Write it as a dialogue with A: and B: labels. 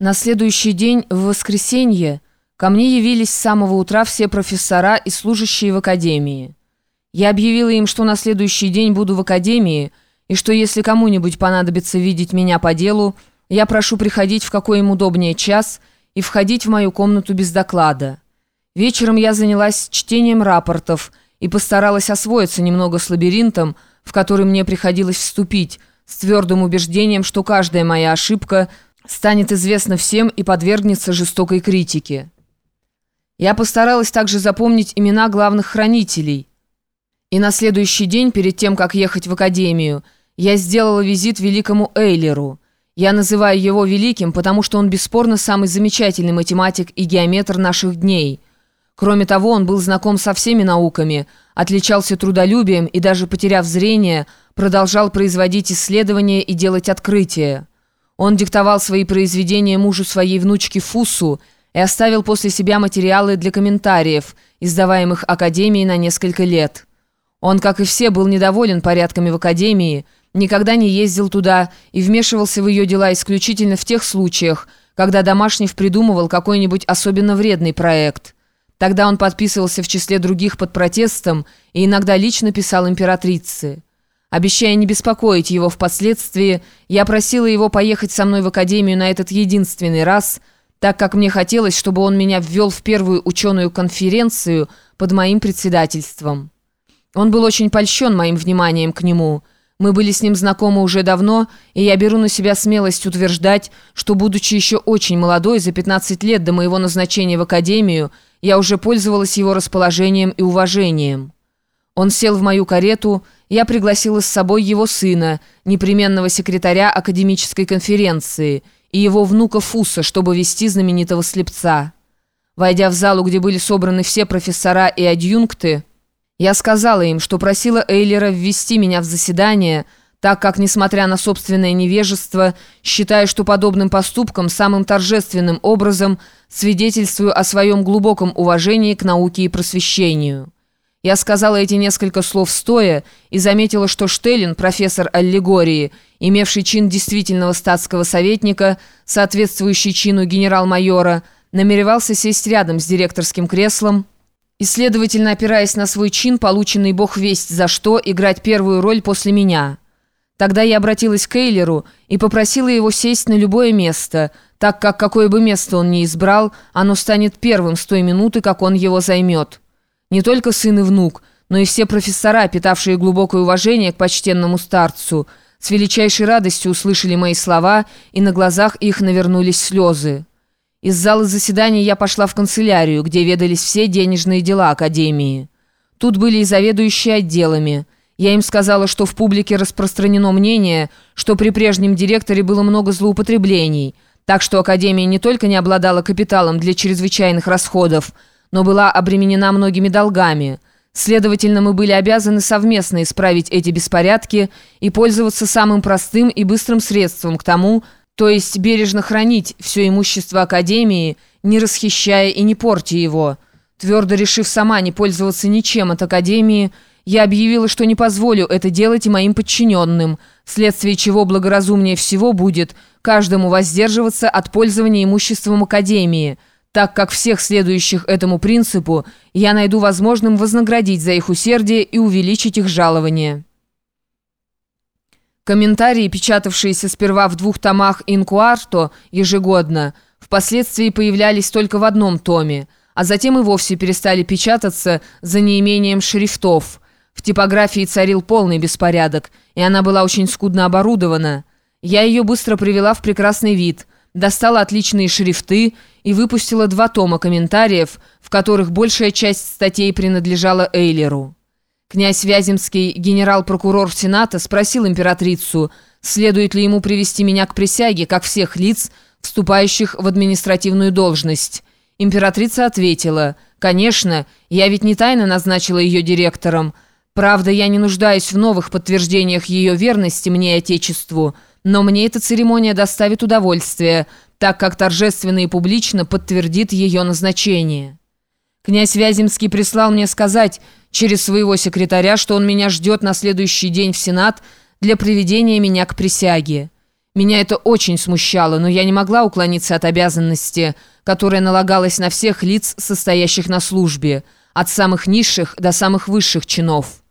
A: На следующий день, в воскресенье, ко мне явились с самого утра все профессора и служащие в академии. Я объявила им, что на следующий день буду в академии, и что если кому-нибудь понадобится видеть меня по делу, я прошу приходить в какой им удобнее час и входить в мою комнату без доклада. Вечером я занялась чтением рапортов и постаралась освоиться немного с лабиринтом, в который мне приходилось вступить, с твердым убеждением, что каждая моя ошибка – станет известно всем и подвергнется жестокой критике. Я постаралась также запомнить имена главных хранителей. И на следующий день, перед тем, как ехать в академию, я сделала визит великому Эйлеру. Я называю его великим, потому что он бесспорно самый замечательный математик и геометр наших дней. Кроме того, он был знаком со всеми науками, отличался трудолюбием и даже потеряв зрение, продолжал производить исследования и делать открытия. Он диктовал свои произведения мужу своей внучки Фусу и оставил после себя материалы для комментариев, издаваемых Академией на несколько лет. Он, как и все, был недоволен порядками в Академии, никогда не ездил туда и вмешивался в ее дела исключительно в тех случаях, когда Домашнев придумывал какой-нибудь особенно вредный проект. Тогда он подписывался в числе других под протестом и иногда лично писал императрице. Обещая не беспокоить его впоследствии, я просила его поехать со мной в академию на этот единственный раз, так как мне хотелось, чтобы он меня ввел в первую ученую конференцию под моим председательством. Он был очень польщен моим вниманием к нему. Мы были с ним знакомы уже давно, и я беру на себя смелость утверждать, что, будучи еще очень молодой, за 15 лет до моего назначения в академию, я уже пользовалась его расположением и уважением. Он сел в мою карету, я пригласила с собой его сына, непременного секретаря академической конференции, и его внука Фуса, чтобы вести знаменитого слепца. Войдя в залу, где были собраны все профессора и адъюнкты, я сказала им, что просила Эйлера ввести меня в заседание, так как, несмотря на собственное невежество, считаю, что подобным поступком самым торжественным образом свидетельствую о своем глубоком уважении к науке и просвещению». Я сказала эти несколько слов стоя и заметила, что Штеллин, профессор аллегории, имевший чин действительного статского советника, соответствующий чину генерал-майора, намеревался сесть рядом с директорским креслом и, следовательно, опираясь на свой чин, полученный бог весть за что, играть первую роль после меня. Тогда я обратилась к Эйлеру и попросила его сесть на любое место, так как какое бы место он ни избрал, оно станет первым с той минуты, как он его займет». Не только сын и внук, но и все профессора, питавшие глубокое уважение к почтенному старцу, с величайшей радостью услышали мои слова, и на глазах их навернулись слезы. Из зала заседаний я пошла в канцелярию, где ведались все денежные дела Академии. Тут были и заведующие отделами. Я им сказала, что в публике распространено мнение, что при прежнем директоре было много злоупотреблений, так что Академия не только не обладала капиталом для чрезвычайных расходов, но была обременена многими долгами. Следовательно, мы были обязаны совместно исправить эти беспорядки и пользоваться самым простым и быстрым средством к тому, то есть бережно хранить все имущество Академии, не расхищая и не портя его. Твердо решив сама не пользоваться ничем от Академии, я объявила, что не позволю это делать и моим подчиненным, вследствие чего благоразумнее всего будет каждому воздерживаться от пользования имуществом Академии – так как всех следующих этому принципу я найду возможным вознаградить за их усердие и увеличить их жалование. Комментарии, печатавшиеся сперва в двух томах «Инкуарто» ежегодно, впоследствии появлялись только в одном томе, а затем и вовсе перестали печататься за неимением шрифтов. В типографии царил полный беспорядок, и она была очень скудно оборудована. Я ее быстро привела в прекрасный вид – достала отличные шрифты и выпустила два тома комментариев, в которых большая часть статей принадлежала Эйлеру. Князь Вяземский, генерал-прокурор Сената, спросил императрицу, следует ли ему привести меня к присяге, как всех лиц, вступающих в административную должность. Императрица ответила, «Конечно, я ведь не тайно назначила ее директором. Правда, я не нуждаюсь в новых подтверждениях ее верности мне и Отечеству». Но мне эта церемония доставит удовольствие, так как торжественно и публично подтвердит ее назначение. Князь Вяземский прислал мне сказать через своего секретаря, что он меня ждет на следующий день в Сенат для приведения меня к присяге. Меня это очень смущало, но я не могла уклониться от обязанности, которая налагалась на всех лиц, состоящих на службе, от самых низших до самых высших чинов.